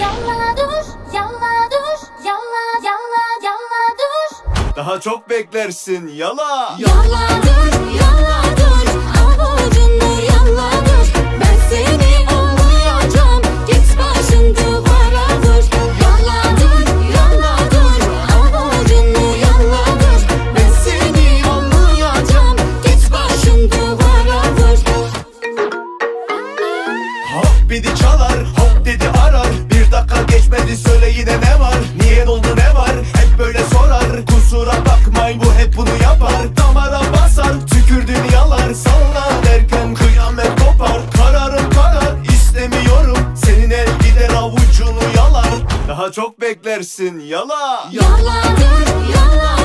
Yalla dur, yalla dur, yalla yalla yalla dur. Daha çok beklersin yala. Yalla dur, yalla dur. Çok beklersin yala. Yaladır yala.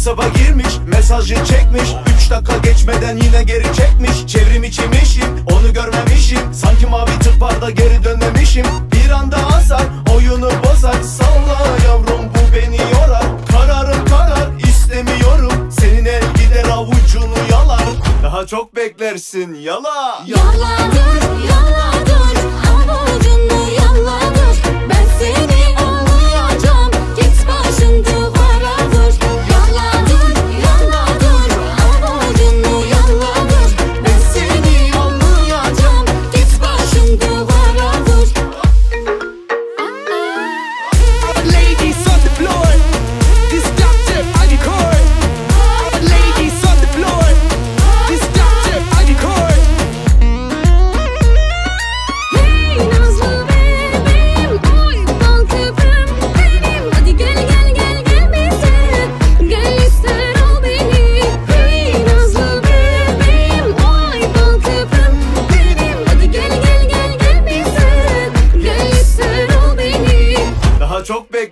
Sabah girmiş mesajı çekmiş. 3 dakika geçmeden yine geri çekmiş. Çevrim içimişim onu görmemişim. Sanki mavi tıplarda geri dönmemişim. Bir anda asar oyunu bozar. Salla yavrum bu beni yorar. Kararım karar istemiyorum. Senin el gider avucunu yalar. Daha çok beklersin yala. Yala dur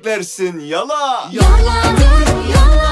versin yala. Yaladır yala.